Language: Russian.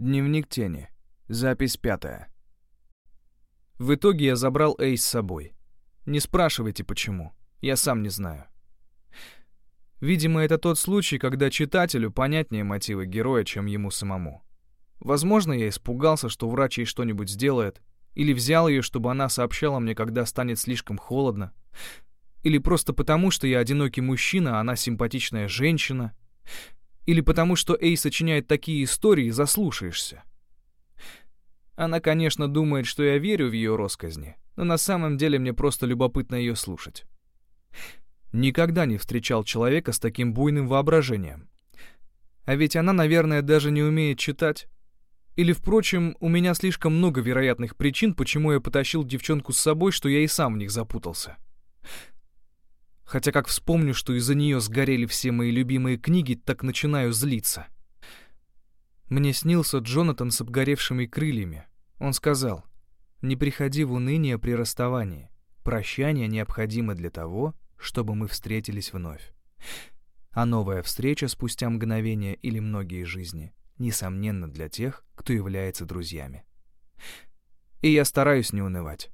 Дневник тени. Запись пятая. В итоге я забрал Эйс с собой. Не спрашивайте, почему. Я сам не знаю. Видимо, это тот случай, когда читателю понятнее мотивы героя, чем ему самому. Возможно, я испугался, что врач ей что-нибудь сделает, или взял ее, чтобы она сообщала мне, когда станет слишком холодно, или просто потому, что я одинокий мужчина, а она симпатичная женщина, или потому, что Эй сочиняет такие истории, заслушаешься. Она, конечно, думает, что я верю в ее росказни, но на самом деле мне просто любопытно ее слушать. Никогда не встречал человека с таким буйным воображением. А ведь она, наверное, даже не умеет читать. Или, впрочем, у меня слишком много вероятных причин, почему я потащил девчонку с собой, что я и сам в них запутался. Хотя как вспомню, что из-за нее сгорели все мои любимые книги, так начинаю злиться. Мне снился Джонатан с обгоревшими крыльями. Он сказал, «Не приходи в уныние при расставании. Прощание необходимо для того, чтобы мы встретились вновь. А новая встреча спустя мгновение или многие жизни, несомненно, для тех, кто является друзьями. И я стараюсь не унывать.